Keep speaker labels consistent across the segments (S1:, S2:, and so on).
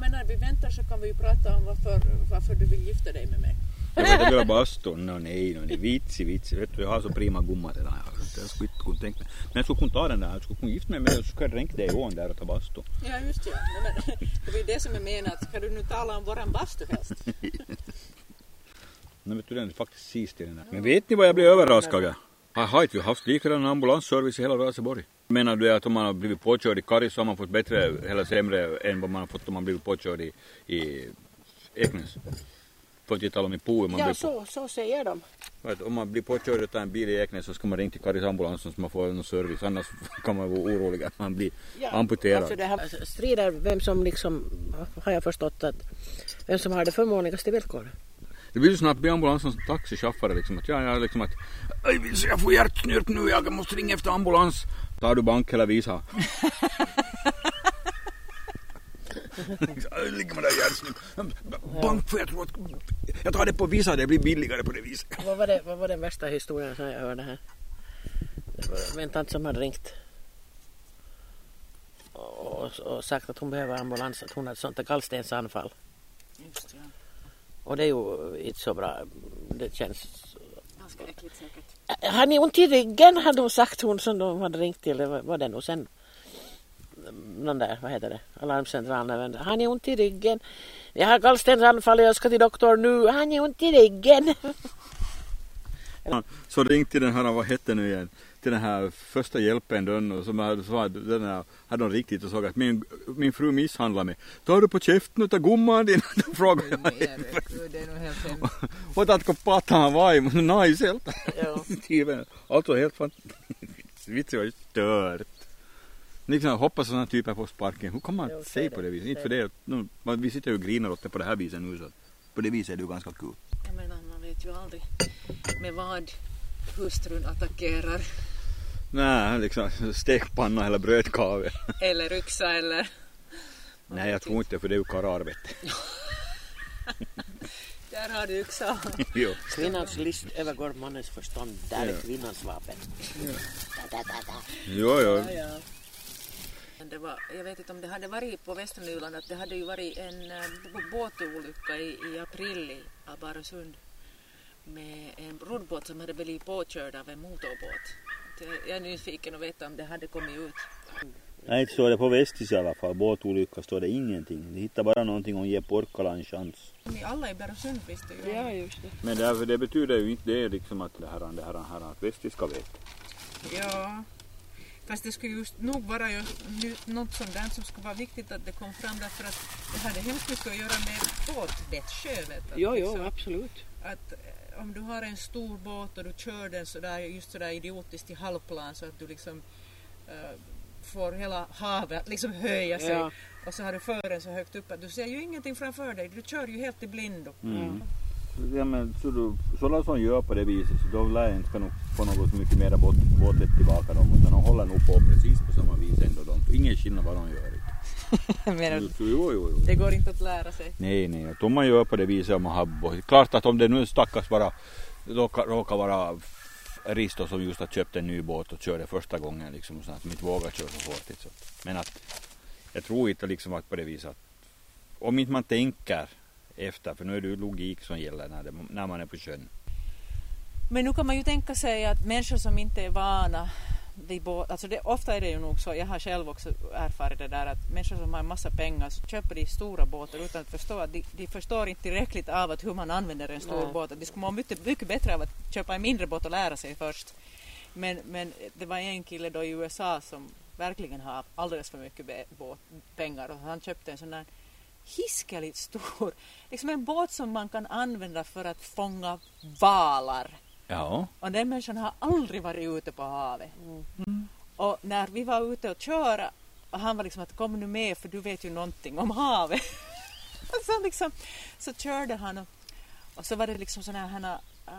S1: men när vi väntar så kan vi ju prata om varför, varför du vill gifta dig med mig.
S2: Jag vet att har bastun. No, nej, no, nej. Vitsi, vitsi. Vet du, jag har så prima gumma där. Jag skulle inte kunna tänka mig. Men jag skulle kunna ta den där. Jag skulle kunna gifta mig med dig och så skulle jag dränka dig i ån där och ta bastu.
S1: Ja, just ja. Nej, men, det ju det som jag menade. Ska du nu tala om våran bastu helst?
S2: Nu vet du, den är faktiskt sist i den där. Men vet ni vad jag blev överraskad av? Har har inte vi haft likadan ambulansservice i hela Raseborg? Menar du att om man har blivit påkörd i Karis så har man fått bättre eller sämre än vad man har fått om man blivit påkörd i, i Eknäs? För att inte tala om i. Man
S3: Ja, så, så säger de.
S2: att om man blir påkörd av en bil i Eknäs så ska man ringa till Karis ambulansen så man får någon service. Annars kan man vara orolig att man blir
S3: Ja,
S2: amputerad.
S3: Alltså det här strider vem som liksom, har jag förstått att, vem som har det förmånligaste villkoret.
S2: Det blir ju snabbt bli ambulansen som taxichaufför liksom att ja, ja, liksom att Aj, vill jag får hjärtsnört nu, jag måste ringa efter ambulans. Tar du bank eller visa? Ligger man där. Bank för jag tror att jag tar det på visa, det blir billigare på det viset.
S3: Vad var, det, vad var den värsta historien som jag hörde här? Det var en tant som hade ringt och, och sagt att hon behöver ambulans, att hon hade sånt där gallstensanfall.
S1: Just ja.
S3: Och det är ju inte så bra. Det känns...
S1: Ganska äckligt säkert.
S3: Har ni ont i ryggen? hade hon sagt hon som de hade ringt till. Var, det nog sen. Någon där, vad heter det, alarmcentralen. Har ni ont i ryggen? Jag har gallstensanfall och jag ska till doktorn nu. Har ni ont i ryggen?
S2: Så ringde till den här, vad hette nu igen, till den här första hjälpen den och som hade, så hade, den här, hade de riktigt och såg att min, min fru misshandlar mig. Tar du på käften utav gumman din? Då frågade jag. Otatko pataan vaimon naiselta? Tydligen. Alltså helt fantastiskt. Vitsi var ju stört. Liksom, hoppas sådana typer får sparken. Hur kan man
S3: Jo,
S2: säga
S3: säg
S2: på
S3: det,
S2: viset? Inte för det. Nu, vi sitter ju och grinar åt det på det här viset nu så på det viset är det ju ganska kul.
S1: Man vet ju aldrig med vad hustrun attackerar.
S2: Nej, liksom stekpanna eller brödkavel.
S1: Eller yxa eller...
S2: Nej, jag tror inte för det är ju kararvet.
S1: Där har du yxa.
S3: Kvinnans list övergår mannens förstånd. Där är
S2: Ja.
S3: kvinnans vapen. Da, da, da, da.
S2: Jo, jo.
S1: Ja, ja. Men Det var, jag vet inte om det hade varit på Västernyland att det hade ju varit en eh, båtolycka i, i april i Abaresund med en roddbåt som hade blivit påkörd av en motorbåt. Jag är nyfiken att veta om det hade kommit ut.
S2: Nej, inte står det på Vestis i alla fall. Båtolycka står det ingenting. De hittar bara någonting om ge Porkkala en chans.
S1: Alla i Bärösund visste ju
S3: Ja, just det.
S2: Men därför, det betyder ju inte det liksom att det här, det här, här att Vestis ska veta.
S1: Ja, fast det skulle just nog vara ju nu- något sånt där som skulle vara viktigt att det kom fram därför att det hade hemskt mycket att göra med. Att
S3: Jo, jo,
S1: liksom-
S3: absolut.
S1: att om du har en stor båt och du kör den sådär, just sådär idiotiskt i halvplan så att du liksom eh, får hela havet att liksom höja sig
S3: Ja.
S1: och så har du fören så högt upp att du ser ju ingenting framför dig, du kör ju helt i blindo.
S2: Mm. Ja, men så, du, så länge de gör på det viset så då lär inte nog få något mycket båt, båtligt tillbaka dem utan de håller nog på precis på samma vis ändå. De, ingen skillnad vad de gör.
S1: Men
S2: Jo, jo, jo.
S1: det går inte att lära sig.
S2: Nej, nej. Att om man gör på det viset om man har båt. Klart att om det nu stackars bara råkar, råkar vara Risto som just har köpt en ny båt och kör det första gången liksom så att de inte vågar köra så fort. Så. Men att jag tror inte liksom att på det viset att om inte man tänker efter, för nu är det ju logik som gäller när, det, när man är på sjön.
S1: Men nu kan man ju tänka sig att människor som inte är vana vid båt, alltså det, ofta är det ju nog så, jag har själv också erfarit det där att människor som har en massa pengar så köper de stora båtar utan att förstå att de, de förstår inte tillräckligt av att hur man använder en stor
S3: Nej.
S1: båt. De skulle må mycket, mycket bättre av att köpa en mindre båt och lära sig först. Men, men det var en kille då i USA som verkligen har alldeles för mycket båt, pengar och han köpte en sån där hiskeligt stor, liksom en båt som man kan använda för att fånga valar.
S2: Ja.
S1: Och den människan har aldrig varit ute på havet. Och när vi var ute och köra och han var liksom att kom nu med för du vet ju någonting om havet. så, liksom, så körde han och, och så var det liksom sådana här uh,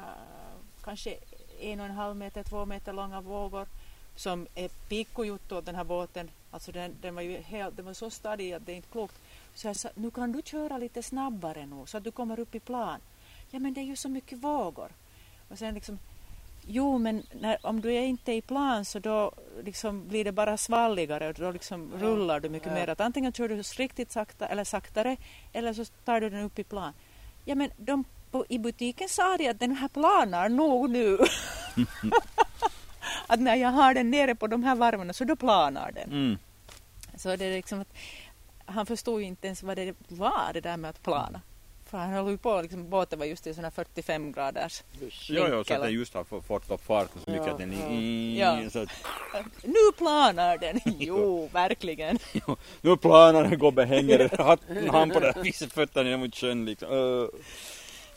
S1: kanske en och en halv meter, två meter långa vågor som är pikkujuttu åt den här båten. Alltså den, den var ju helt, den var så stadig att det är inte klokt. Så jag sa, nu kan du köra lite snabbare nu så att du kommer upp i plan. Ja men det är ju så mycket vågor. Och sen liksom Jo, men när, om du är inte i plan så då liksom blir det bara svalligare och då liksom
S3: Ja.
S1: rullar du mycket
S3: Ja.
S1: mer. Att antingen kör du riktigt sakta eller saktare eller så tar du den upp i plan. Ja, men de på, i butiken sa de att den här planar nog nu. att när jag har den nere på de här varven så då planar den.
S2: Mm.
S1: Så det är liksom att han förstod ju inte ens vad det var det där med att plana. För han höll ju på, liksom, båten var just i här 45 graders.
S2: Jo, jo, så att den just har få- fått upp farten så mycket
S3: Ja,
S2: att den
S3: ja.
S1: Ja.
S2: så att,
S1: Nu planar den! Jo, verkligen.
S2: Nu planar den gubben hänger hatten han på det här viset fötterna ner mot sjön liksom. Uh.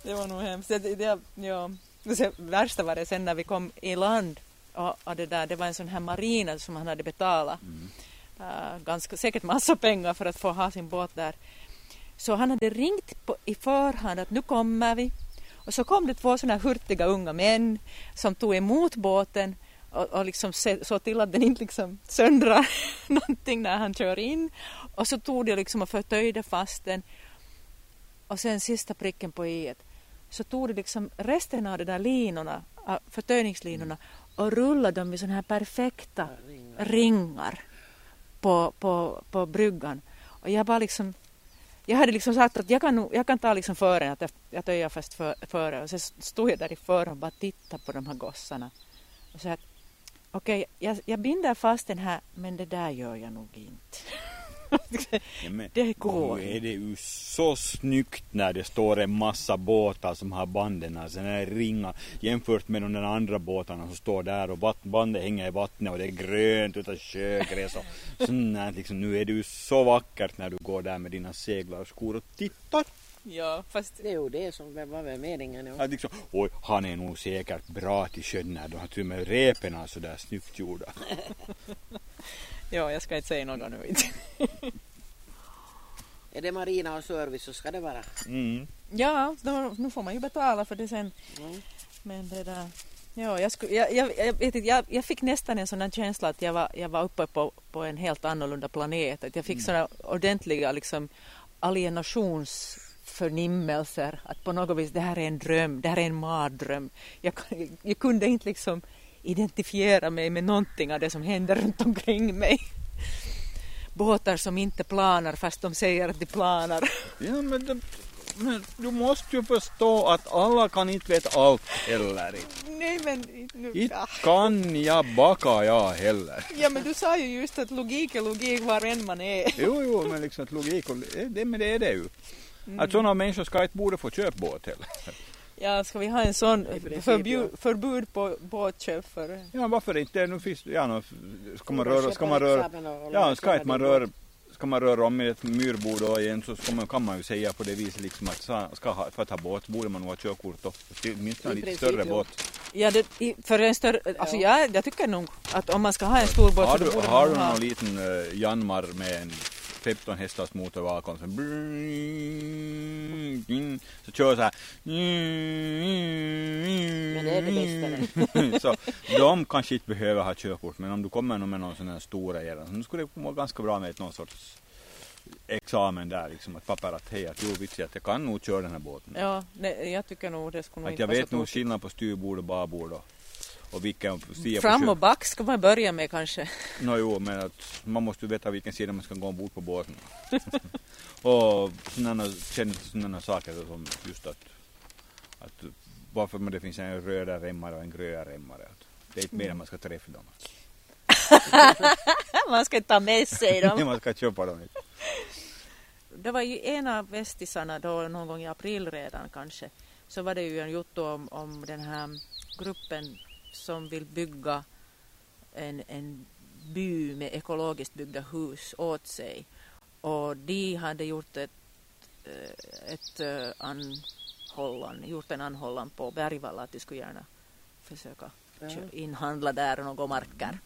S1: Det var nog hemskt. Det, det, ja. Sen, värsta var det sen när vi kom i land och, och det, där, det var en sån här marina som han hade betalat
S2: Mm.
S1: äh, ganska säkert massa pengar för att få ha sin båt där. Så han hade ringt på, i förhand att nu kommer vi. Och så kom det två här hurtiga unga män som tog emot båten och, och liksom såg till att den inte liksom söndrar någonting när han kör in. Och så tog de liksom och förtöjde fast den. Och sen sista pricken på i så tog de liksom resten av de där linorna, förtöjningslinorna och rullade dem i såna här perfekta
S3: Ringar.
S1: ringar på, på, på bryggan. Och jag bara liksom, jag hade liksom sagt att jag kan, jag kan ta liksom före, att jag, jag töjer fast för, före. Och så stod jag där i före och bara tittade på de här gossarna. Och så att okej, jag, jag binder fast den här, men det där gör jag nog inte. Det går
S2: Nu är det ju så snyggt när det står en massa båtar som har banden, alltså den här ringar jämfört med de där andra båtarna som står där och bandet hänger i vattnet och det är grönt utav sjögräs och sånt liksom, Nu är det ju så vackert när du går där med dina seglarskor och tittar.
S1: ja, fast
S3: Det är ju det som var väl meningen. Ja.
S2: Att liksom, oj, han är nog säkert bra till sjön när de har till och med repen så där snyggt gjorda.
S1: ja, jag ska inte säga något nu. inte.
S3: Är det marina och service så ska det vara.
S2: Mm.
S1: Ja, då, nu får man ju betala för det sen.
S3: Mm.
S1: Men det där... Ja, jag, skulle, jag, jag, jag, vet inte, jag, jag fick nästan en sån känsla att jag var, jag var uppe på, på en helt annorlunda planet. Att jag fick såna ordentliga liksom, alienationsförnimmelser. Att på något vis det här är en dröm, det här är en mardröm. Jag, jag kunde inte liksom identifiera mig med någonting av det som händer runt omkring mig. Båtar som inte planar fast de säger att de planar.
S2: Ja, men, det, men du måste ju förstå att alla kan inte veta allt heller.
S1: Nej men nu...
S2: Inte kan jag baka jag heller.
S1: Ja men du sa ju just att logik är logik var än man är.
S2: Jo, jo, men liksom att logik och det, men det är det ju. Att sådana människor ska inte borde få köpa båt heller.
S1: Ja, ska vi ha en sån
S3: princip,
S1: förbud, förbud på båtköp för...
S2: Ja, varför inte? Nu finns ja, nu ska man röra, ska man röra, ja, ska man röra, ska man röra om i ett myrbord då igen så ska man, kan man ju säga på det viset liksom att ska, ska ha, för att ha båt borde man nog ha körkort då. Åtminstone en lite
S3: princip,
S2: större
S3: jo.
S2: båt.
S1: Ja, det, i- för en större... Alltså
S3: Ja.
S1: jag, jag tycker nog att om man ska ha en stor båt
S2: Har
S1: så
S2: du,
S1: borde
S2: har
S1: man
S2: du
S1: ha...
S2: någon liten uh, Janmar med en 15 hästars motor bakom så, så kör så här.
S3: Men det är det bästa
S2: så de kanske inte behöver ha körkort men om du kommer med någon sån här stora era så skulle det vara ganska bra med någon sorts examen där liksom att papper att hej att jo vitsi att jag kan nog köra den här båten.
S1: Ja, nej, jag tycker nog det skulle nog
S2: Att
S1: inte
S2: jag
S1: vara
S2: vet nog skillnad på styrbord och babord och, och vilken sida
S1: Fram och back ska man börja med kanske.
S2: Nå jo, men att man måste veta vilken sida man ska gå ombord på båten. och sådana, sådana saker som just att, att varför det finns en röda remmare och en gröna remmare. Det är inte mer än man ska träffa dem.
S1: man ska ta med sig dem.
S2: man ska köpa dem.
S1: Det var ju en av västisarna då någon gång i april redan kanske. Så var det ju en jotto om, om den här gruppen som vill bygga en, en by med ekologiskt byggda hus åt sig. Och de hade gjort ett, eh, ett eh, anhållan, gjort en anhållan på Bergvalla att de skulle gärna försöka
S3: Ja.
S1: inhandla där och några marker.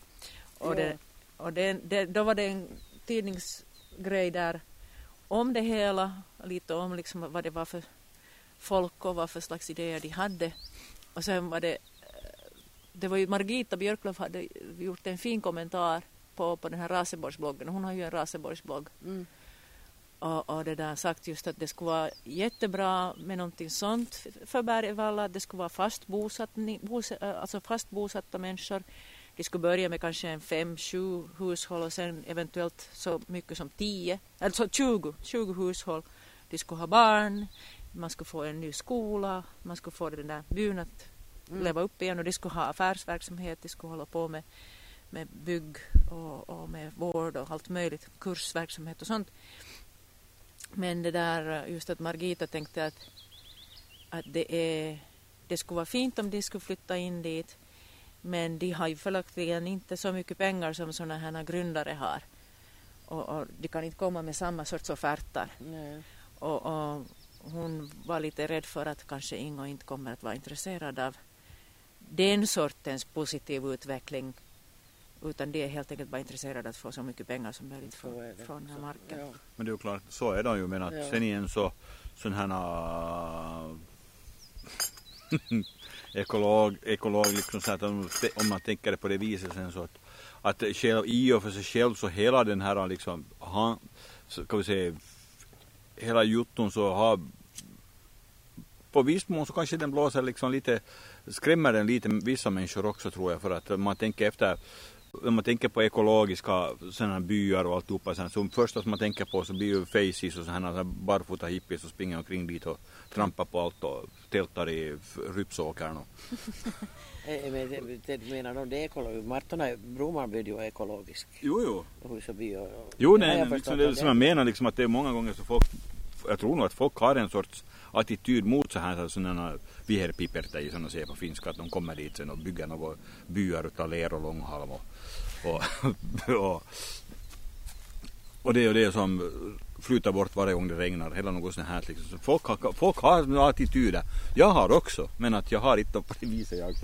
S1: Och, det, och det, det, då var det en tidningsgrej där om det hela, lite om liksom vad det var för folk och vad för slags idéer de hade. Och sen var det, det var ju Margita Björklöf hade gjort en fin kommentar på, på den här Raseborgsbloggen. Hon har ju en Raseborgsblogg.
S3: Mm.
S1: och, och det där sagt just att det skulle vara jättebra med någonting sånt för Bergvalla, att det skulle vara fast, bosatt, bos, alltså fast bosatta människor. De skulle börja med kanske en fem, sju hushåll och sen eventuellt så mycket som tio, alltså 20, 20 hushåll. De skulle ha barn, man skulle få en ny skola, man skulle få den där byn att mm. leva upp igen och de skulle ha affärsverksamhet, de skulle hålla på med, med bygg och, och med vård och allt möjligt, kursverksamhet och sånt. Men det där just att Margita tänkte att, att det, är, det skulle vara fint om de skulle flytta in dit men de har ju följaktligen inte så mycket pengar som sådana här grundare har. Och, och de kan inte komma med samma sorts offerter. Och, och, hon var lite rädd för att kanske Ingo inte kommer att vara intresserad av den sortens positiv utveckling utan de är helt enkelt bara intresserade att få så mycket pengar som möjligt från, från den här marken. Ja.
S2: Men det är ju klart, så är det ju. Men att ja. sen igen så sån här ekolog, ekolog liksom så att om, om man tänker det på det viset sen så att, att själv, i och för sig själv så hela den här liksom, han, så kan vi säga, hela jutton så har på viss mån så kanske den blåser liksom lite, skrämmer den lite vissa människor också tror jag för att man tänker efter om man tänker på ekologiska sådana byar och alltihopa, så, så första som man tänker på så blir ju faces och sådana barfota hippies som springer omkring dit och trampar på allt och tältar i rypsåkern.
S3: Eh, menar du det ekologiskt? Martorna, Broman ju ekologisk.
S2: Jo, jo.
S3: Och,
S2: jo, nej, liksom det, som jag menar liksom att det är många gånger så folk, jag tror nog att folk har en sorts attityd mot så här sådana viherpiperter som de säger på finska, att de kommer dit sen och bygger några byar utav ler och långhalm och, och, och, och det är det som flyter bort varje gång det regnar Hela något sånt här. Liksom. Så folk, har, folk har attityder. Jag har också, men att jag har inte på det viset jag.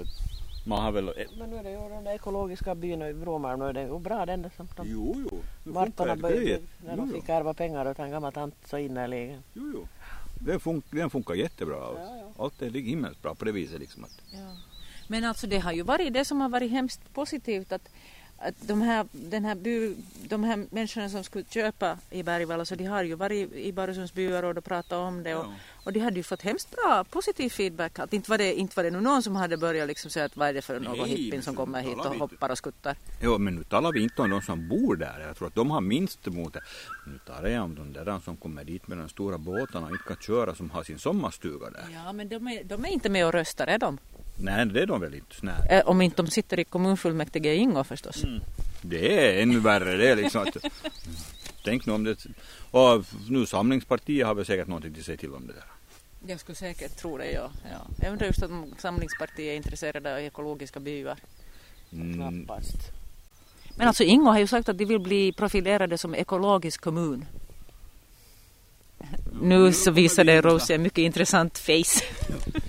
S2: Man har väl...
S3: Men nu är det ju den där ekologiska byn i Vråmar, nu är det ju bra den som de...
S2: Jo, jo.
S3: Martorna började, när de fick ärva pengar åt en gammal tant så innerligen.
S2: Jo, jo. Den, fun den funkar jättebra. Ja, ja. Allt är himmelskt bra på det viset liksom. Att...
S1: Ja. Men alltså det har ju varit det som har varit hemskt positivt att att de här, den här by, de här människorna som skulle köpa i Bergvalla så de har ju varit i Barösunds byråd och pratat om det och, ja. Och de hade ju fått hemskt bra positiv feedback. Att inte, var det, inte var det någon som hade börjat liksom säga att vad är det för någon hippin som kommer hit och hoppar och skuttar.
S2: Jo men nu talar vi inte om de som bor där. Jag tror att de har minst emot det. Nu talar jag om de där som kommer dit med de stora båtarna och inte kan köra som har sin sommarstuga där.
S1: Ja men de är, de är inte med och röstar är de?
S2: Nej, det är de väl inte. Nej.
S1: Eh, om inte de sitter i kommunfullmäktige i Ingo förstås. Mm.
S2: Det är ännu värre det är liksom att, Tänk nu om det... Och nu Samlingspartiet har väl säkert någonting att säga till om det där.
S1: Jag skulle säkert tro det, ja. ja. Jag undrar just om Samlingspartiet är intresserade av ekologiska byar.
S3: Mm. Knappast.
S1: Men alltså Ingo har ju sagt att de vill bli profilerade som ekologisk kommun. Nu så visade Rose en mycket intressant face.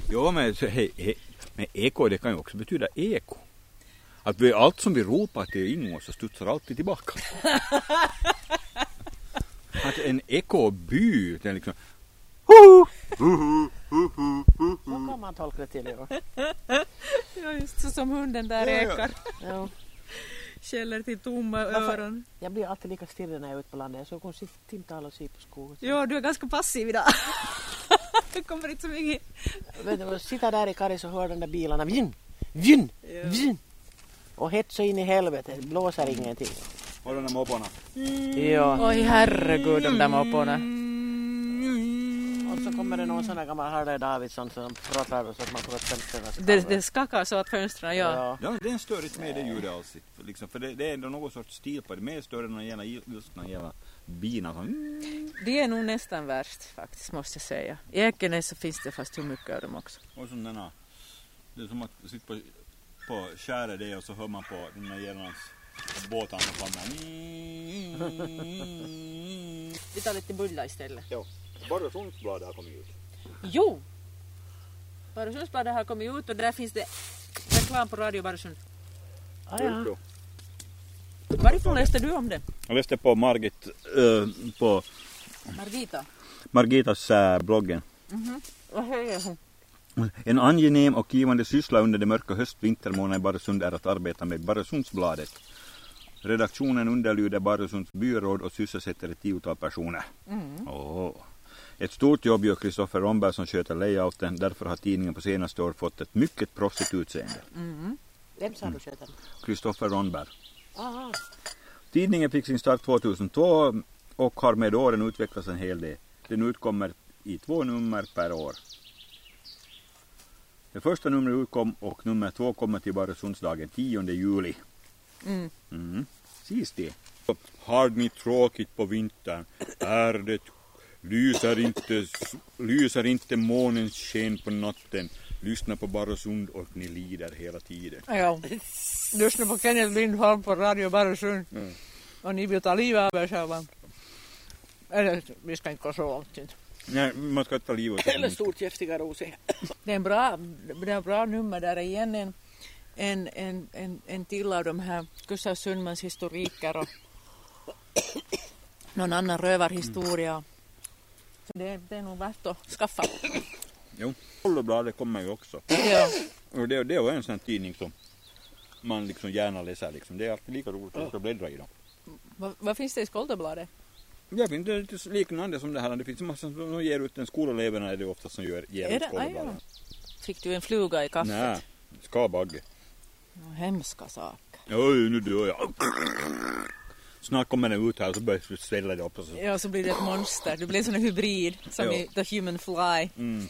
S2: jo men hej, hej, men eko det kan ju också betyda eko. Att vi, allt som vi ropar till Ingo så studsar alltid tillbaka. att en ekoby, den liksom
S3: Så kan man tolka det till ja.
S1: ja just så som hunden där ekar. Ja. Skäller till tomma öron.
S3: Jag blir alltid lika still när jag är ute på landet. Jag såg hon timtal och sy på skogen.
S1: Ja, du är ganska passiv idag. det kommer inte så mycket.
S3: Men sitta där i Karis och höra de där bilarna. Vjun, ja. vjun. Och hett så in i helvete. Blåser ingenting.
S2: Och de där mopporna.
S1: Mm. Ja. Oj herregud de där mopporna.
S3: Och så kommer det någon sån där gammal Harley Davidson som pratar så att man tror att fönstren
S1: det, det skakar så att fönstren, ja.
S2: Ja, ja det stör inte med det ljudet alls. Liksom, för det, det är ändå någon sorts stil på det. Mer större än jävla ilskna jävla bina som...
S1: Det är nog nästan värst faktiskt måste jag säga. I Ekenäs så finns det fast hur mycket av dem också.
S2: Och som denna, det är som att sitta på, på skäret det och så hör man på den där jävlans båtarna kommer.
S1: Vi tar lite bullar istället.
S2: Ja. Barösundsbladet har kommit ut.
S1: Jo! Barösundsbladet har kommit ut och där finns det reklam på Radio Barösund.
S3: Ah, ja.
S1: Varifrån läste du om det?
S2: Jag läste på Margit, äh, på
S1: Margita.
S2: Margitas äh, bloggen.
S1: Mm -hmm.
S2: En angenäm och givande syssla under de mörka höst-vintermånaderna i Barösund är att arbeta med Barösundsbladet. Redaktionen underlyder Barösunds byråd och sysselsätter ett tiotal personer.
S1: Mm.
S2: Åh. Ett stort jobb gör Kristoffer Romberg som sköter layouten. Därför har tidningen på senaste år fått ett mycket proffsigt utseende.
S1: Mm.
S3: Vem sa du sköter den?
S2: Kristoffer Romberg.
S3: Aha.
S2: Tidningen fick sin start 2002 och har med åren utvecklats en hel del. Den utkommer i två nummer per år. Det första numret utkom och nummer två kommer till Barösundsdagen 10 juli.
S1: Mm.
S2: Mm. Precis det. Har ni tråkigt på vintern? Är det lyser inte, lyser inte månens sken på natten? Lyssna på Barösund och ni lider hela tiden.
S1: Ja. Lyssna på Kenneth Lindholm på Radio Barösund.
S2: Mm.
S1: Och ni vill ta livet av er själva. Eller vi ska inte gå så långt. inte.
S2: Nej, man ska ta livet
S3: Eller storkäftiga rosor.
S1: Det är en bra, det är en bra nummer där är igen en, en, en, en, en till av de här Gustav Sundmans historiker och någon annan rövarhistoria. Så det, det är nog värt att skaffa.
S2: Jo, Kollobladet kommer ju också.
S1: Ja.
S2: Och det, det är en sån tidning som man liksom gärna läser. Liksom. Det är alltid lika roligt att bläddra i dem.
S1: Vad, vad finns det i Skoldebladet?
S2: Jag vet inte, det är lite liknande som det här. Det finns massa som ger ut en skoleleverna är det ofta som gör, ger
S1: Är
S2: ut
S1: det?
S2: Kollobladet.
S1: Fick du en fluga i kaffet?
S2: Nej, skabagge.
S1: Ja, Hemska sak.
S2: Oj, nu dör jag. Snart kommer den ut här så börjar du svälla det upp. Och så.
S1: Ja, så blir det ett monster. Du blir en sån hybrid som
S2: Ja.
S1: i The Human Fly.
S2: Mm.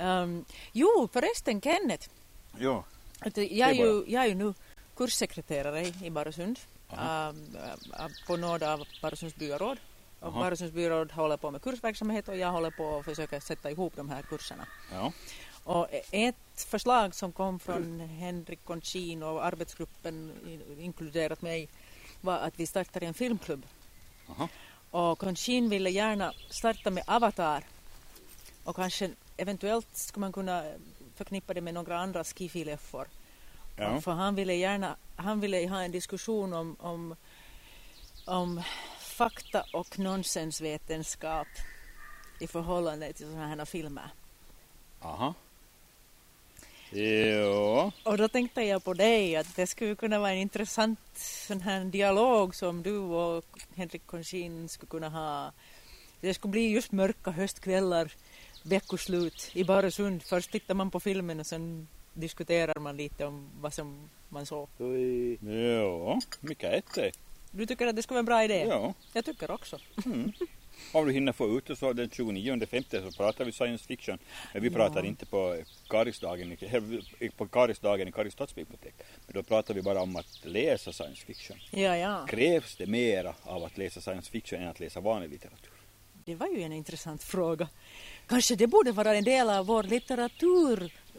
S1: Um, jo, förresten Kenneth.
S2: Ja.
S1: Jag, är
S2: Det är
S1: ju, jag är ju nu kurssekreterare i Barösund Um, uh, på nåd av Barösunds byråd. Och
S2: Aha.
S1: Barösunds byråd håller på med kursverksamhet och jag håller på att försöka sätta ihop de här kurserna.
S2: ja.
S1: Och ett förslag som kom från Henrik Conchin och arbetsgruppen inkluderat mig var att vi startar en filmklubb.
S2: Aha.
S1: Och Conchin ville gärna starta med Avatar och kanske eventuellt skulle man kunna förknippa det med några andra skifi-leffor.
S2: Ja.
S1: För han ville gärna han ville ha en diskussion om, om, om fakta och nonsensvetenskap i förhållande till sådana här filmer.
S2: Aha. Ja.
S1: Och då tänkte jag på dig att det skulle kunna vara en intressant sån här dialog som du och Henrik Conchin skulle kunna ha. Det skulle bli just mörka höstkvällar, veckoslut i Barösund. Först tittar man på filmen och sen diskuterar man lite om vad som man såg.
S3: Oj.
S2: Ja, mycket det.
S1: Du tycker att det skulle vara en bra idé?
S2: Ja.
S1: Jag tycker också.
S2: Om du hinner få ut det så den 29 femte så pratar vi science fiction. Men vi pratar inte på Karisdagen, på Karisdagen i Karis stadsbibliotek. Men då pratar vi bara om att läsa science fiction.
S1: Ja, ja.
S2: Krävs det mera av att läsa science fiction än att läsa vanlig litteratur?
S1: Det var ju en intressant fråga. Kanske det borde vara en del av vår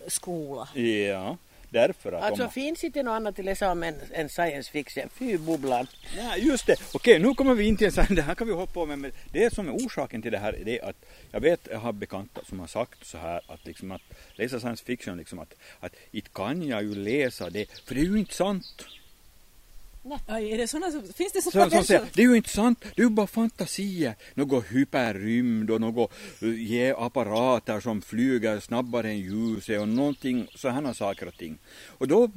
S1: litteraturskola.
S2: Ja, därför att
S3: Alltså
S2: om...
S3: finns inte något annat att läsa om än, än science fiction? Fy bubblan.
S2: Ja, just det. Okej, nu kommer vi in till en sån, det här kan vi hoppa på med, men det som är orsaken till det här är det att jag vet, jag har bekanta som har sagt så här att liksom att läsa science fiction liksom att, att inte kan jag ju läsa det, för det är ju inte sant.
S1: Aj, är det såna, som- finns det
S2: Så,
S1: sådana
S2: som säger, det är ju inte sant, det är ju bara fantasier. Något hyperrymd och något ge apparater som flyger snabbare än ljuset och någonting sådana saker och ting. Och då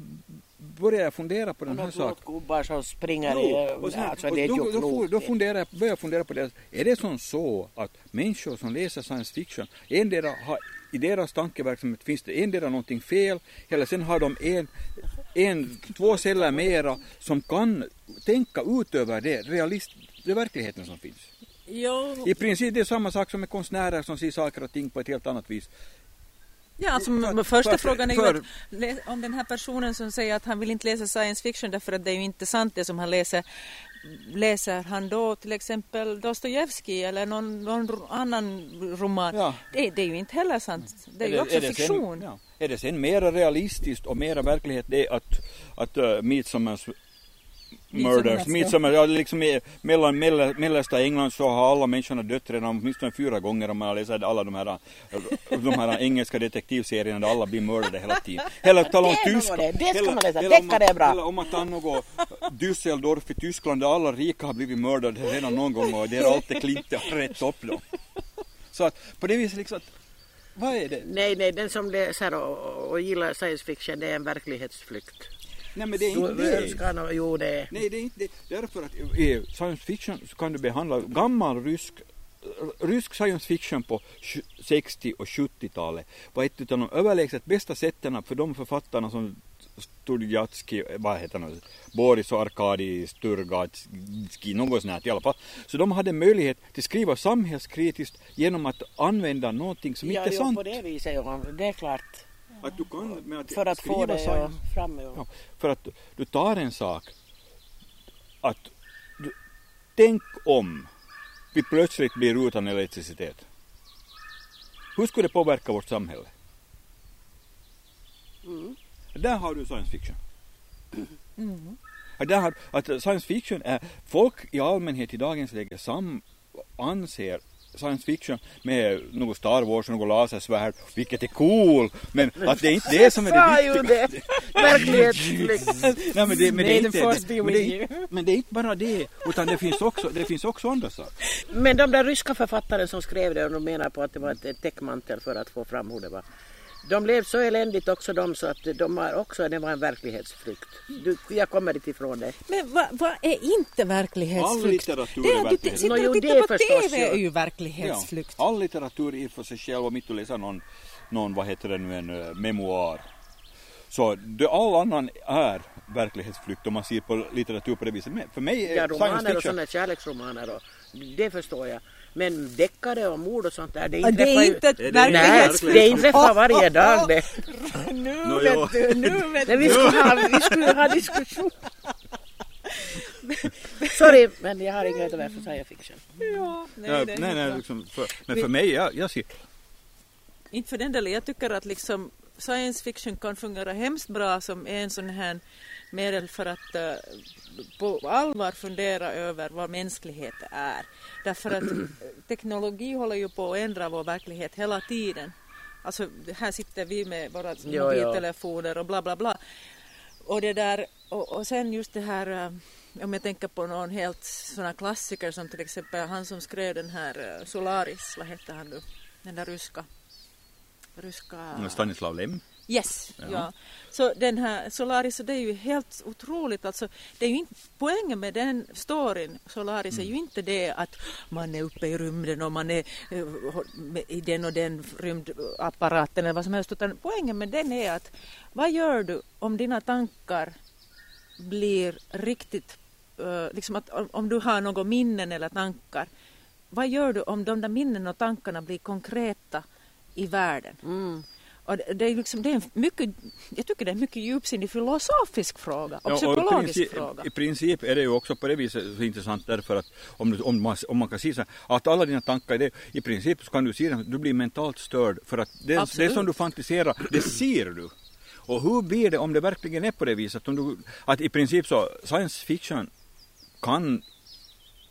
S2: började jag fundera på den här saken.
S3: gubbar som springer
S2: Jo,
S3: i...
S2: och sen,
S3: Alltså
S2: och
S3: det är
S2: då,
S3: ju
S2: då, då funderar jag, börjar jag fundera på det. Är det som så att människor som läser science fiction, endera har, i deras tankeverksamhet finns det endera någonting fel eller sen har de en, en två celler mera som kan tänka ut över det, realist, det verkligheten som finns.
S1: Jo,
S2: I princip det är samma sak som med konstnärer som ser saker och ting på ett helt annat vis.
S1: Ja, alltså,
S2: För-
S1: första
S2: för-
S1: frågan är ju
S2: för-
S1: att, lä- om den här personen som säger att han vill inte läsa science fiction därför att det är ju inte sant det som han läser. Läser han då till exempel Dostojevskij eller någon, någon annan roman?
S2: Ja.
S1: Det, det är ju inte heller sant. Det är ju också fiktion.
S2: Sen, ja, är det sen mera realistiskt och mera verklighet det att, att uh, Midsommars Murders, Midsommar, ja, liksom i mellan, mellersta England så har alla människorna dött redan åtminstone fyra gånger om man har läst alla de här, de här engelska detektivserierna där alla blir mördade hela tiden. Eller tala om tyska.
S3: det. Det ska man läsa. Deckare är bra.
S2: Eller om man tar något Düsseldorf i Tyskland där alla rika har blivit mördade redan någon gång och det är alltid har rätt upp dem. Så att på det viset liksom att, vad är det?
S3: Nej, nej, den som läser och, och gillar science fiction det är en verklighetsflykt.
S2: Nej men det är inte det.
S3: Önskan och, jo det.
S2: Nej, det är inte det. Därför att i science fiction så kan du behandla gammal rysk rysk science fiction på 60 och 70-talet var ett av de överlägset bästa sätten för de författarna som Studjatski, vad heter han, Boris och Arkadi Sturgatski, något sånt här i alla fall. Så de hade möjlighet att skriva samhällskritiskt genom att använda någonting som
S3: ja,
S2: inte är
S3: jo,
S2: sant.
S3: på det viset, ja, det är klart.
S2: Att du kan med att
S3: För att få det ja, fram. Ja.
S2: för att du tar en sak att du, tänk om vi plötsligt blir utan elektricitet. Hur skulle det påverka vårt samhälle?
S3: Mm.
S2: Där har du science fiction.
S1: Mm.
S2: Där har, att science fiction är, folk i allmänhet i dagens läge sam, anser science fiction med något Star Wars och något lasersvärd, vilket är cool, men att det är inte det som är det viktiga.
S3: Verklighetsflykt.
S2: Nej, men det, men det är inte men det, men det är inte bara det, utan det finns också, det finns också andra saker.
S3: Men de där ryska författare som skrev det och de menar på att det var ett ett täckmantel för att få fram hur det var. De levde så eländigt också de så att de har också, det var en verklighetsflykt. Du, jag kommer inte ifrån det.
S1: Men vad vad är inte verklighetsflykt?
S2: All litteratur
S1: det
S2: är
S1: är att du
S2: verklighetsflykt.
S1: sitter och tittar på TV är ju
S2: Ja,
S1: verklighetsflykt.
S2: all litteratur är för sig själv, om inte du läser någon, någon vad heter det nu, en eh, memoar. Så det, all annan är verklighetsflykt om man ser på litteratur på det viset. Men för mig är
S3: Ja, romaner och sådana kärleksromaner och det förstår jag. Men deckare och mord och sånt där, det inträffar
S1: Det är
S3: ju...
S1: inte
S2: det är
S3: Nej, det inträffar varje dag det.
S1: Nu vet du, nu vet du.
S3: vi skulle ha, vi skulle ha diskussion. Sorry, men jag har inget över för science fiction.
S1: Ja, nej,
S2: Ja,
S1: det är
S2: nej, nej,
S1: bra.
S2: liksom, för, men för mig, jag, jag ser,
S1: Inte för den delen, jag tycker att liksom science fiction kan fungera hemskt bra som en sån här medel för att eh, på allvar fundera över vad mänsklighet är. Därför att eh, teknologi håller ju på att ändra vår verklighet hela tiden. Alltså här sitter vi med våra
S3: Jo,
S1: mobiltelefoner och bla bla bla. Och det där, och, och sen just det här eh, om jag tänker på någon helt såna klassiker som till exempel han som skrev den här Solaris, vad hette han nu? Den där ryska ryska...
S2: Stanislav Lem.
S1: Yes,
S2: Ja.
S1: ja. Så den här Solaris, det är ju helt otroligt. Alltså, det är ju inte, poängen med den storyn, Solaris, är ju inte det att man är uppe i rymden och man är eh, i den och den rymdapparaten eller vad som helst. Utan poängen med den är att vad gör du om dina tankar blir riktigt, eh, liksom att om, om du har några minnen eller tankar, vad gör du om de där minnen och tankarna blir konkreta i världen?
S3: Mm.
S1: Och det, det är liksom, det är en mycket, jag tycker det är en mycket djupsinnig filosofisk fråga och
S2: Ja,
S1: psykologisk
S2: i, princip,
S1: fråga.
S2: I princip är det ju också på det viset så intressant därför att om, om, man, om man kan säga så här, att alla dina tankar, det, i princip så kan du se att du blir mentalt störd för att det, det som du fantiserar, det ser du. Och hur blir det om det verkligen är på det viset? Om du, att i princip så, science fiction kan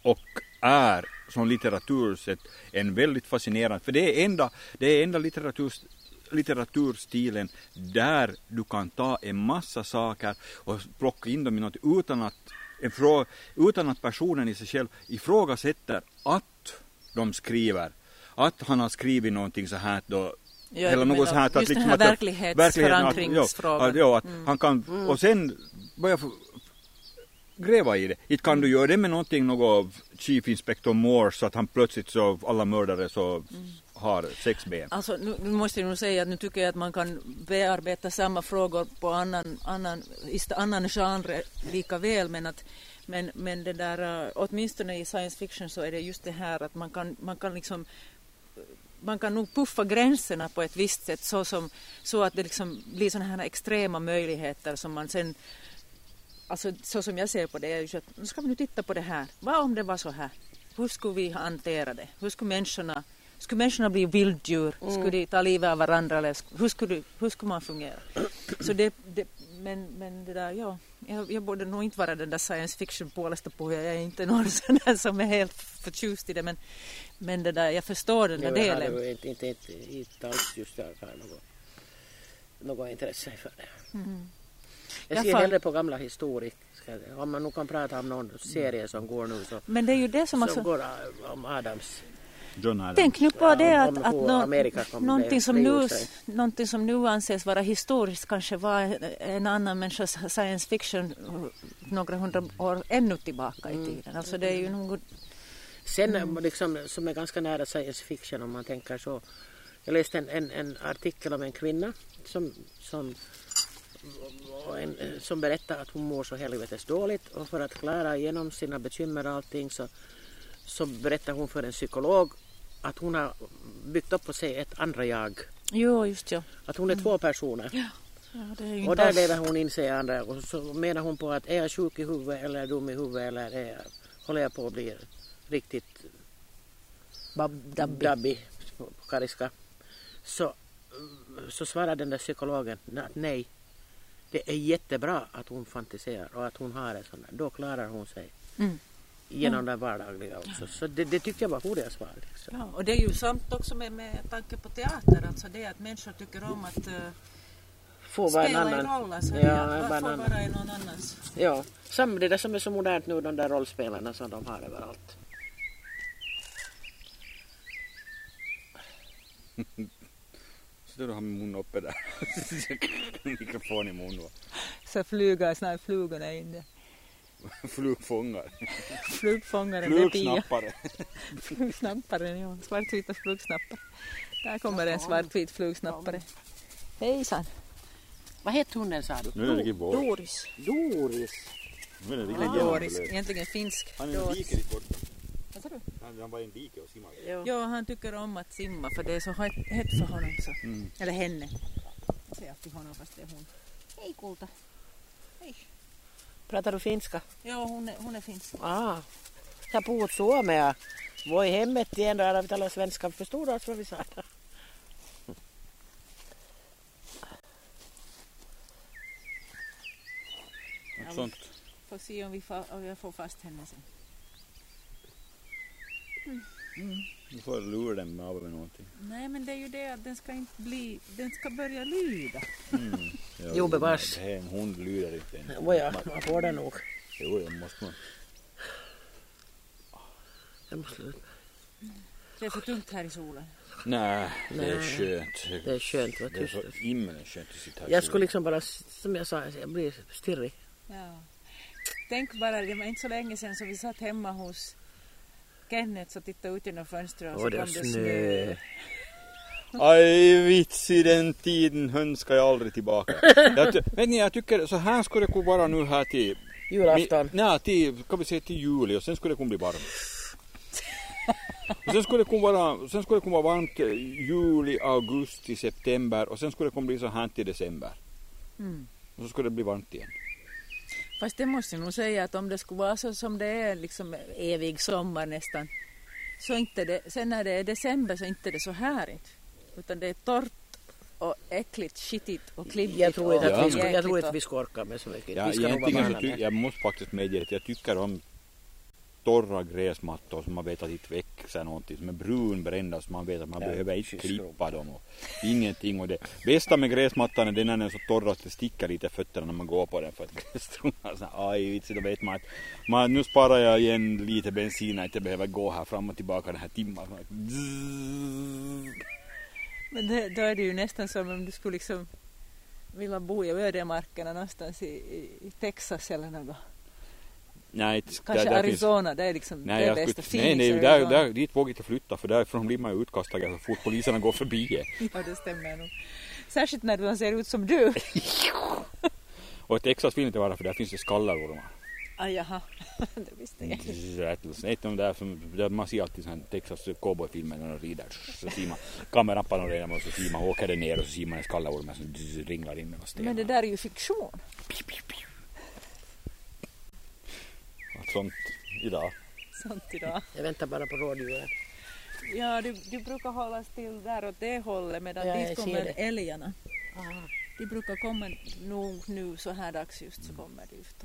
S2: och är som litteratursätt en väldigt fascinerande, för det är enda, det är enda litteratur, litteraturstilen där du kan ta en massa saker och plocka in dem i något utan att, en frå, utan att personen i sig själv ifrågasätter att de skriver, att han har skrivit någonting så här då
S1: Ja,
S2: eller något så här att
S1: just den här verklighetsförankringsfrågan.
S2: Att, ja, att, ja, att
S1: Mm.
S2: han kan, och sen börja gräva i det. Inte kan du göra det med någonting, något Chief Inspector Moore så att han plötsligt så alla mördare så
S1: Mm
S2: har sex ben.
S1: Alltså, nu, nu måste jag nog säga att nu tycker jag att man kan bearbeta samma frågor på annan, annan, i annan genre lika väl men att men, men det där, äh, åtminstone i science fiction så är det just det här att man kan, man kan liksom man kan nog puffa gränserna på ett visst sätt så, som, så att det liksom blir sådana här extrema möjligheter som man sen Alltså så som jag ser på det är ju att nu ska vi nu titta på det här. Vad om det var så här? Hur skulle vi hantera det? Hur skulle människorna, skulle människorna bli vilddjur? Skulle de ta livet av varandra? Eller hur, skulle, hur skulle man fungera? Så det, det, men, men det där, ja, jag, jag borde nog inte vara den där science fiction pålästa på. Jag är inte någon sån där som är helt förtjust i det. Men, men det där, jag förstår den där
S3: Jag har
S1: delen.
S3: inte, inte, inte, inte alls just har något, något intresse för det.
S1: Mhm.
S3: Jag
S1: Jag
S3: ser
S1: fan-
S3: hellre på gamla historiker. Om man nu kan prata om någon serie som går nu så,
S1: Men det är ju det som
S3: som
S1: alltså...
S3: går om Adams.
S1: Tänk nu på det att, att
S3: kom
S1: någonting, som nu, någonting som nu anses vara historiskt kanske var en annan människas science fiction några hundra år ännu tillbaka
S3: Mm.
S1: i tiden. Alltså det är ju något...
S3: Sen mm. liksom, som är ganska nära science fiction om man tänker så. Jag läste en, en, en artikel om en kvinna som, som, en, som berättar att hon mår så helvetes dåligt och för att klara igenom sina bekymmer och allting så, så berättar hon för en psykolog att hon har byggt upp på sig ett andra jag.
S1: Jo, just ja.
S3: Att hon är två personer.
S1: ja det är ju
S3: Och där
S1: alls...
S3: lever hon in sig i andra och så menar hon på att är jag sjuk i huvudet eller dum i huvudet eller är jag, håller jag på att bli riktigt
S1: Bab- dabbi.
S3: kariska. Så, så svarar den där psykologen att nej, det är jättebra att hon fantiserar och att hon har en sån där. Då klarar hon sig
S1: Mm.
S3: Genom det vardagliga också. Så det, det tycker jag var hurriga svar. Liksom.
S1: Ja, och det är ju sant också med, med tanke på teater, alltså det att människor tycker om att uh,
S3: Få vara en
S1: spela en
S3: annan.
S1: roll. Alltså
S3: Ja,
S1: det, att vara i någon annans?
S3: Ja, sam, det där som är så modernt nu, de där rollspelarna som de har överallt.
S2: Så du har munnen uppe där. Mikrofon i va?
S1: Så flyger snart flugorna in där.
S2: Flugfångare.
S1: Flugfångaren med Pia.
S2: Flugsnappare.
S1: Ja. Svartvita flugsnappare. Där kommer en svartvit flugsnappare. Hejsan.
S3: Vad hette hunden sa du?
S2: Nu är det vår.
S1: Doris.
S3: Doris.
S2: Nu är det riktigt
S1: Doris.
S2: genomblöd.
S1: Egentligen finsk.
S2: Han är en
S1: Doris.
S2: dike dit bort.
S1: Vad sa du?
S2: Han han var i en dike och simmade.
S3: Ja.
S1: Ja, han tycker om att simma för det är så hett, för honom. Så.
S2: Mm.
S1: Eller henne. Jag säger alltid honom fast det är hon. Hej kulta. Hej.
S3: Pratar du finska?
S1: Ja, hon är, hon är finsk.
S3: Ah. Jag puhut suomea. Voi hemmetti, en röra vi talar svenska. Förstod du alls vad vi sa?
S2: Något sånt.
S1: Får se om, vi får, om jag får fast henne sen.
S2: Du får lura den med av med någonting.
S1: Nej, men det är ju det att den ska inte bli, den ska börja lyda.
S2: Mm.
S3: Jo, bevars.
S2: det här- En hund lyder inte. än.
S3: Oh ja, man får det nog.
S2: Jo, det måste man.
S3: Jag måste sluta.
S1: Det är för tungt här i solen.
S2: Nej, det är skönt.
S3: Det är skönt att vara
S2: Det är så
S3: tyst.
S2: himmelens skönt att sitta här
S3: Jag skulle liksom bara, som jag sa, jag blir stirrig.
S1: Ja. Tänk bara, det var inte så länge sedan som vi satt hemma hos Kenneth och tittade ut genom fönstret och så
S3: Och det
S1: kom
S3: är
S1: det
S3: snö.
S1: snö.
S2: Aj, vits i den tiden önskar jag aldrig tillbaka. jag, ty- vet ni, jag tycker så här skulle det kunna vara nu här till...
S3: Julafton.
S2: Nej, till, kan vi säga till juli och sen skulle det kunna bli varmt. Och sen skulle det kunna vara, sen skulle det kunna vara varmt juli, augusti, september och sen skulle det kunna bli så här till december.
S1: Mm.
S2: Och så skulle det bli varmt igen.
S1: Fast det måste jag nog säga att om det skulle vara så som det är liksom evig sommar nästan. Så inte det, sen när det är december så inte det så härligt. Utan det är torrt och äckligt, skitigt och klibbigt.
S3: Jag tror inte att
S2: Ja,
S3: vi, ska, jag
S1: jäkligt
S3: tror inte
S1: och-
S3: vi ska orka med så mycket.
S2: Ja,
S3: vi ska nog vara
S2: egentligen så ty, jag måste faktiskt medge att jag tycker om torra gräsmattor som man vet att inte växer någonting som är brunbrända så man vet att man
S3: Ja,
S2: behöver inte klippa dem och ingenting och det bästa med gräsmattan är den när den är så torr att det sticker lite i fötterna när man går på den för att grässtråna så aj vitsi då vet man att man, nu sparar jag igen lite bensin att jag behöver gå här fram och tillbaka den här timmen.
S1: Men det, då är det ju nästan som om du skulle liksom vilja bo i ödemarkerna någonstans i, i, i Texas eller något.
S2: Nej,
S1: Kanske
S2: där- där finns-
S1: Arizona, det är liksom
S2: Nej,
S1: det bästa.
S2: skulle, nej, nej där, där, dit vågar jag inte flytta för därifrån blir man ju utkastad så fort poliserna går förbi.
S1: Ja, det stämmer nog. Särskilt när de ser ut som du.
S2: Och i Texas vill inte vara för där finns det skallerormar.
S1: Ah, jaha, det visste jag inte.
S2: De där som, där man ser alltid här Texas cowboyfilmer när de rider. Så ser man kameran panorerar och så ser man åker det ner och så ser man en skallerorm som ringlar in.
S1: Men det där är ju fiktion.
S2: Att sånt idag.
S1: Sånt idag.
S3: Jag väntar bara på rådjuren.
S1: Ja, du, du brukar hålla still där åt det hållet medan
S3: Ja,
S1: dit kommer älgarna. De brukar komma nog nu så här dags just så kommer de ut.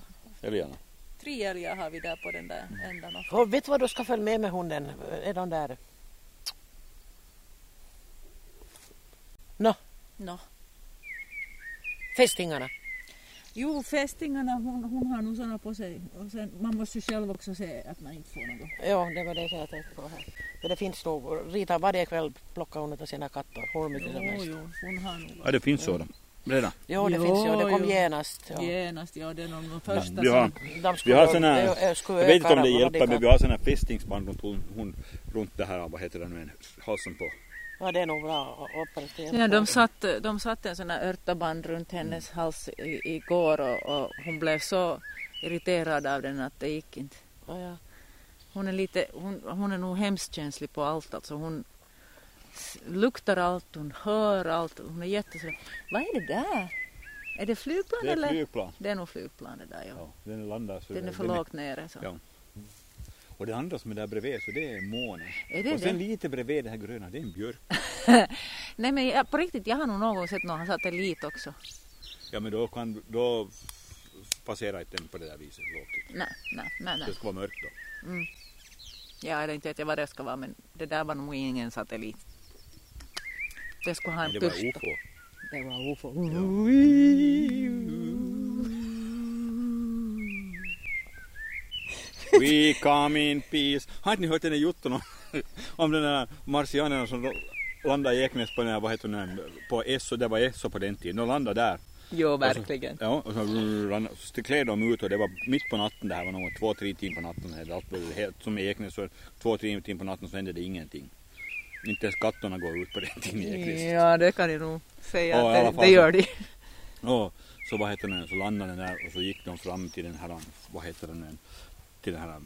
S2: Älgarna.
S1: Tre älgar har vi där på den där ändan.
S3: Och vet du vad du ska följa med med hunden? Är de där? Nå,
S1: Nå,
S3: fästingarna.
S1: Jo, fästingarna hon, hon har nog sådana på sig. Och sen, man måste ju själv också se att man inte får något.
S3: Ja, det var det som jag tänkte på här. Men det finns nog, Rita varje kväll plockar hon av sina katter, hur mycket som helst.
S1: jo, hon har nog.
S2: Ja, det finns sådana. Redan.
S3: Jo, det
S1: Jo,
S3: finns ju, det kom
S1: jo.
S3: genast. Ja.
S1: Genast, ja det är nog de första
S2: vi har-
S1: som...
S3: De
S2: Vi har såna, jag vet inte om det hjälper men vi har såna fästingsband runt, hon, runt det här, vad heter det nu, halsen på.
S3: Ja, det nog bra operativt.
S1: Ja, de satte de satte en sån här örtaband runt hennes hals i- igår och, och hon blev så irriterad av den att det gick inte.
S3: Ja, ja.
S1: Hon är, lite, hon, hon är nog hemskt känslig på allt. Alltså hon luktar allt, hon hör allt. Hon är jätteså... Vad är det där? Är det flygplan
S2: Det är
S1: eller?
S2: flygplan.
S1: Det är nog flygplan det där, ja.
S2: Ja, den landar så
S1: Den är för
S2: den
S1: lågt nere. Så.
S2: Ja. Och det andra som är där bredvid så det är månen.
S1: Är
S2: och sen
S1: det?
S2: lite bredvid det här gröna, det är en björk.
S1: Nej men jag, på riktigt, jag har nog någon gång sett någon satellit också.
S2: Ja men då kan då passerar inte den på det där viset lågt.
S1: Nej, nej, nej. nej.
S2: Det ska vara mörkt då.
S1: Ja, eller inte vet jag vad det ska vara men det där var nog ingen satellit. Det skulle ha en
S2: Men det var. UFO.
S1: Det var UFO.
S2: We come in peace. Har inte ni hört den där jotton om, om den där marsianerna som landade i Eknäs på den här, vad heter den, på Esso, det var Esso på den tiden. De landade där.
S1: Jo, verkligen.
S2: Ja, och så, rann- så klev de ut och det var mitt på natten, det här var nog två, tre timmar på natten. Allt var helt, som i Eknäs, så två, tre timmar på natten så hände det ingenting. Inte ens katterna går ut på den tiden i Eknäs.
S1: Ja, det kan jag nog säga
S2: i
S1: att det, det
S2: så-
S1: gör de.
S2: Och så vad heter den, så landade den där och så gick de fram till den här, vad heter den, till den här,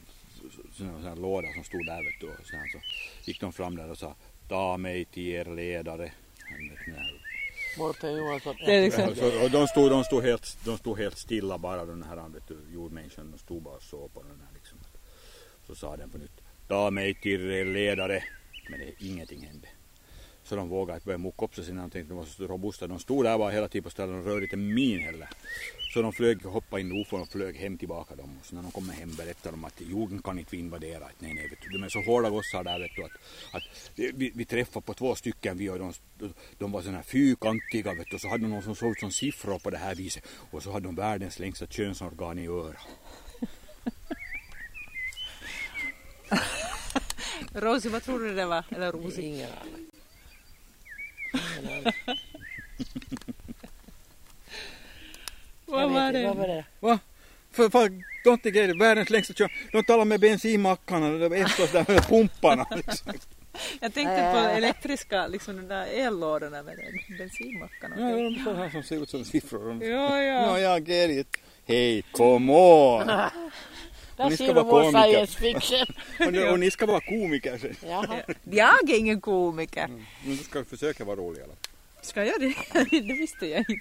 S2: sån här, låda som stod där vet du. Och så, här, så gick de fram där och sa, ta mig till er ledare.
S3: Mårten Johansson.
S1: Det är liksom-
S2: så, och de stod, de, stod helt, de stod helt stilla bara den här vet du, jordmänniskan, de stod bara och såg på den här liksom. Så sa den på nytt, ta mig till er ledare. Men det, ingenting hände. Så de vågade inte börja mucka upp sig sen de tänkte de var så robusta. De stod där bara hela tiden på stället och rörde inte min heller. Så de flög, hoppade in i ufon och flög hem tillbaka dem. Och så när de kommer hem berättade de att jorden kan inte vi invadera. Att nej, nej, vet du, de är så hårda gossar där vet du. Att, att vi, vi träffade på två stycken vi och de, de var sådana här fyrkantiga vet du. Och så hade de någon som såg ut som siffror på det här viset. Och så hade de världens längsta könsorgan i örat.
S1: Rosie, vad tror du det var? Eller Rosie?
S3: Ingen aning.
S1: Vad var
S3: inte, Vad
S1: det?
S3: var det?
S2: Va? För, don't think it, världens längsta kön. De talar med bensinmackarna, det var Essos där med pumparna. Liksom.
S1: Jag tänkte på elektriska, liksom de där ellådorna med bensinmackarna.
S2: Ja, de är så här som ser ut som siffror. De,
S1: ja.
S2: Ja, jag get it. Hej, come on!
S3: Där ser du
S2: vara
S3: vår
S2: komiker.
S3: science fiction.
S2: Och, ni- och ni ska vara komiker sen.
S3: Jaha.
S1: Jag är ingen komiker.
S2: Men du ska försöka vara rolig i alla fall.
S1: Ska jag det? det visste jag inte.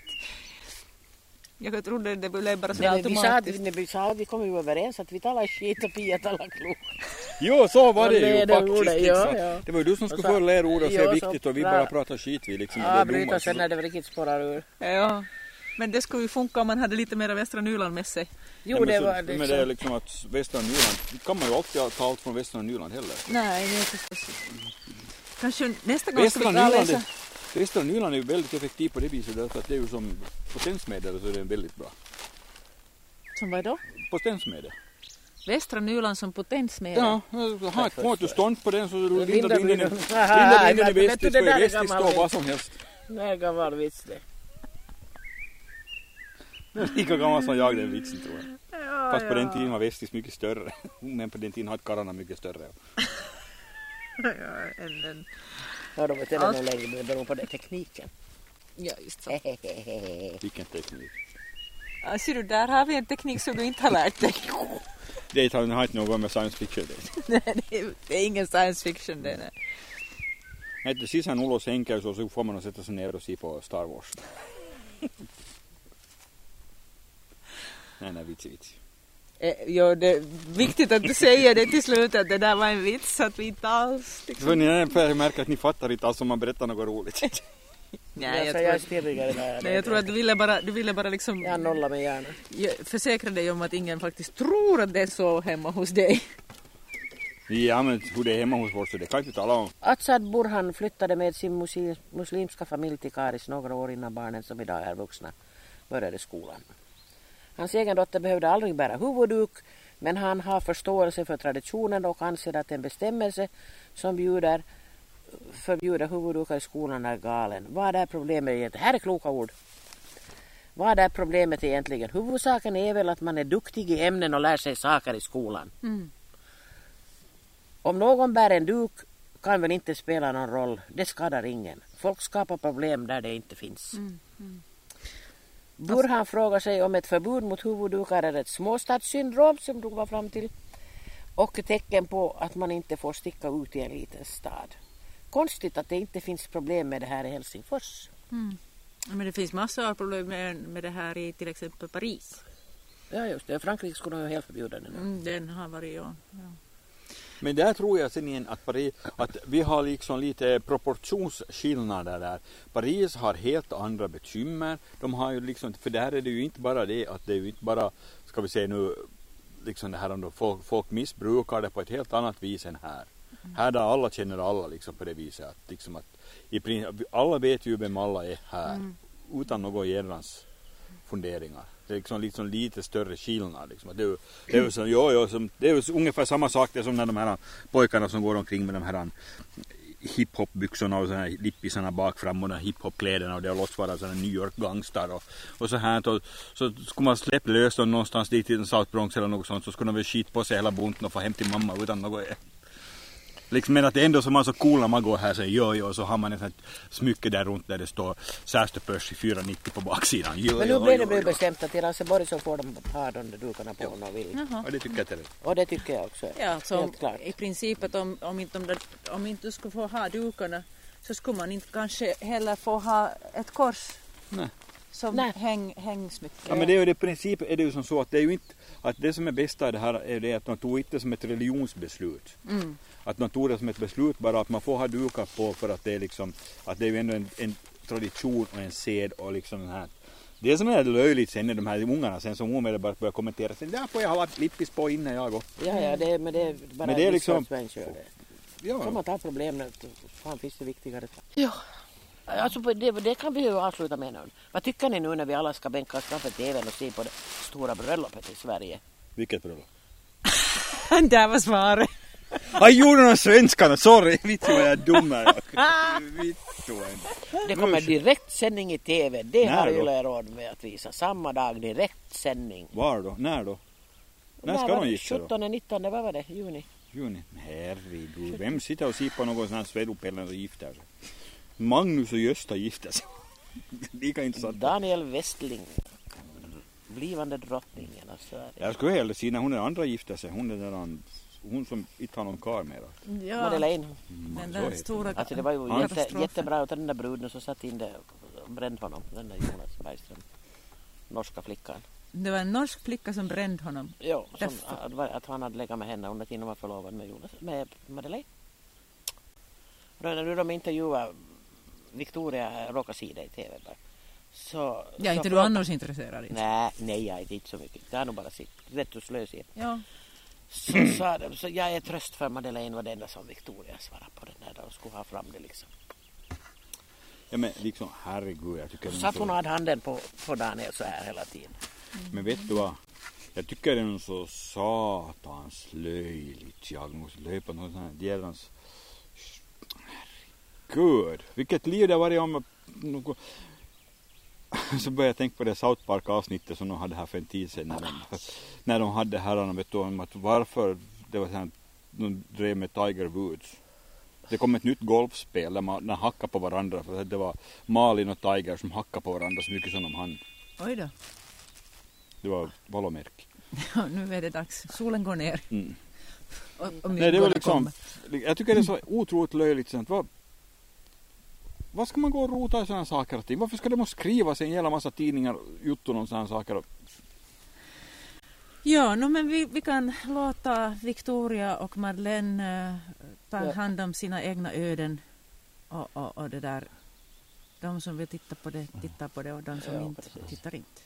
S1: Jag trodde det blev bara så
S3: Men vi, sa,
S1: automatiskt.
S3: vi sa vi kom ju överens att vi talar skit och Pia talar klokt.
S2: Jo, så var det
S3: det
S2: ju
S3: det
S2: faktiskt.
S3: ordet,
S2: Liksom.
S3: ja, ja.
S2: Det var ju du som skulle få lära ordet och säga viktigt och vi bara pratar skit vi liksom.
S3: Ja,
S2: Det
S3: bryta sen när det riktigt spårar ur.
S1: Ja. Men det skulle ju funka om man hade lite mer Västra Nyland med sig.
S3: Jo, det
S2: så-
S3: var
S2: Men det är
S3: liksom...
S2: att Västra Nyland, kan man ju alltid ta allt från Västra Nyland heller.
S1: Nej, det är förstås. Kanske nästa gång ska vi läsa.
S2: Är- Västra Nyland är ju väldigt effektiv på det viset därför att det är ju som potensmedel så är det väldigt bra.
S1: Som vad då?
S2: Potensmedel.
S1: Västra Nyland som potensmedel.
S2: Ja, ha ett mått och stånd på den så lindar
S3: Lindar
S2: vinden i
S3: vinden.
S2: lindar vinden i
S3: du,
S2: västis
S3: det där är
S2: i västis står vad som helst.
S3: Det är gammal vits det.
S2: Lika gammal som jag den vitsen tror jag.
S1: Ja,
S2: Fast på den tiden var västis mycket större. Men på den tiden hade karlarna mycket större.
S1: Ja, en, en.
S3: Ja, de vet inte
S1: Allt-
S3: nog längre, men det beror på det tekniken.
S1: ja just så.
S2: Vilken teknik.
S1: Ja, ser du, där har vi en teknik som du inte har lärt dig.
S2: Det har inte något med science fiction det.
S1: Nej, det är, är ingen science fiction det. Nej.
S2: Sist han ulos så, får man att sätta sig ner och se på Star Wars. nej, nej, vitsi, vitsi.
S1: Eh, jo, det är viktigt att du säger det till slut att det där var en vits så att vi inte alls liksom...
S2: ni är märker att ni fattar inte alls om man berättar något roligt.
S1: Nej, jag
S3: så jag är
S1: tror,
S3: där.
S1: nej, jag tror att du ville bara, du ville bara liksom
S3: Jag nollar mig gärna.
S1: ja, försäkra dig om att ingen faktiskt tror att det är så hemma hos dig.
S2: ja, men hur det är hemma hos oss så det kan jag inte tala om.
S3: Atsad Burhan flyttade med sin muslim, muslimska familj till Karis några år innan barnen som idag är vuxna började skolan. Hans egen dotter behövde aldrig bära huvudduk men han har förståelse för traditionen och anser att en bestämmelse som bjuder, förbjuder huvuddukar i skolan är galen. Vad är problemet egentligen? Här är kloka ord. Vad är problemet egentligen? Huvudsaken är väl att man är duktig i ämnen och lär sig saker i skolan.
S1: Mm.
S3: Om någon bär en duk kan väl inte spela någon roll. Det skadar ingen. Folk skapar problem där det inte finns.
S1: Mm. Mm.
S3: Burhan frågar sig om ett förbud mot huvuddukar är ett småstadssyndrom som du var fram till och tecken på att man inte får sticka ut i en liten stad. Konstigt att det inte finns problem med det här i Helsingfors.
S1: Mm. Men det finns massor av problem med, med det här i till exempel Paris.
S3: Ja just det, Frankrike skulle nog helt förbjuda det nu.
S1: Mm, den har varit, ja. ja.
S2: Men där tror jag sen igen att, Paris, att vi har liksom lite proportionsskillnader där. Paris har helt andra bekymmer. De har ju liksom, för där är det ju inte bara det att det är ju inte bara, ska vi säga nu, liksom det här om folk, folk missbrukar det på ett helt annat vis än här. Mm. Här där alla känner alla liksom på det viset att, liksom att i, alla vet ju vem alla är här mm. utan några hjärnans funderingar. Det är liksom, liksom lite större skillnad. Liksom. Det, är, det, är som, ja, ja, som, det är ungefär samma sak det som när de här pojkarna som går omkring med de här um, hiphopbyxorna och såna lippisarna bak fram och hiphopkläderna och det har låtsats vara såna New York gangstar och, och så här. Och, så skulle man släppa lös dem någonstans dit i South Bronx eller något sånt så skulle de väl skit på sig hela bunten och få hem till mamma utan något Liksom, men att det ändå som man så cool när man går här och säger jo, jo, så har man ett smycke där runt där det står Särstepörs i 490 på baksidan. Jo,
S3: men nu blev det jo, bestämt att i Raseborg så får de ha de där dukarna på om de vill.
S2: Jaha. Och det tycker jag till.
S3: Och det tycker jag också.
S1: Ja, så Helt klart. i princip att om, om, inte, om, det, om inte du skulle få ha dukarna så skulle man inte kanske heller få ha ett kors.
S2: Nej
S1: som Nej. häng, hängsmycke.
S2: Ja men det är ju i princip är det ju som så att det är ju inte att det som är bästa i det här är det att man tog inte som ett religionsbeslut.
S1: Mm.
S2: Att man tog det som ett beslut bara att man får ha dukar på för att det är liksom att det är ju ändå en, en tradition och en sed och liksom den här det som är löjligt sen är de här ungarna sen som omedelbart börjar kommentera sen där får jag ha lippis på innan jag går.
S3: Ja ja det, men det är bara men det är liksom, människor. Ja. Får man ta problemen, fan finns det viktigare. Ja. Alltså det, det kan vi ju avsluta med nu. Vad tycker ni nu när vi alla ska bänka oss framför tvn och se på det stora bröllopet i Sverige?
S2: Vilket bröllop?
S1: Där var svaret.
S2: Jag gjorde någon svenskarna, sorry! Vittu vad jag är dum här.
S3: Det kommer direktsändning i TV, det När har Yle råd med att visa. Samma dag direktsändning.
S2: Var då? När då? När ska de gifta
S3: då? 17, 19, vad var det? Juni?
S2: Juni? Herregud, vem sitter och på någon sån här svedopellen och gifter sig? Magnus och Gösta gifte sig. Lika intressant.
S3: Daniel Westling. Blivande drottningen av Sverige.
S2: Jag skulle hellre se när hon är andra gifte sig. Hon är den hon som inte har någon karl mera.
S3: Ja. Madeleine.
S1: Mm, den där stora
S3: Alltså det var ju jätte, jättebra utav den där bruden som satt in det och brände honom. Den där Jonas Bergström. Norska flickan.
S1: Det var en norsk flicka som brände honom?
S3: Ja, som, att, att han hade legat med henne under tiden han var förlovad med, Jonas, med Madeleine. Och när de intervjuade Victoria råkade se det i TV bara. Så,
S1: ja, inte du annars intresserad?
S3: Inte. Nej, nej, jag är inte så mycket. Det har nog bara sitt rätt och slös
S1: Ja.
S3: Så sa de, så jag är tröst för Madeleine var det enda som Victoria svarade på den där de skulle ha fram det liksom.
S2: Ja men liksom herregud jag tycker...
S3: Så att hon hade handen på, på Daniel så här hela tiden.
S2: Mm. Men vet du vad? Jag tycker det är så satans löjligt. Jag måste löpa någon sån här djävulens Gud, vilket liv det har varit om så började jag tänka på det South Park avsnittet som de hade här för en tid sedan när de, när de hade herrarna vet du om att varför det var så här, de drev med Tiger Woods. Det kom ett nytt golfspel där man, där hackade på varandra för det var Malin och Tiger som hackade på varandra så mycket som de hann.
S1: Oj då.
S2: Det var Valomerk.
S1: Ja, nu är det dags. Solen går ner.
S2: Mm. Och, och Nej, det var liksom, jag tycker det är så otroligt löjligt. Sånt. Vad, vad ska man gå och rota i sådana saker till? Varför ska det måste skrivas i en jävla massa tidningar, jotton om sådana saker?
S1: Ja, no, men vi, vi kan låta Victoria och Madeleine uh, ta ja. hand om sina egna öden och, och, och det där. De som vill titta på det tittar på det och de som ja, inte precis. tittar inte.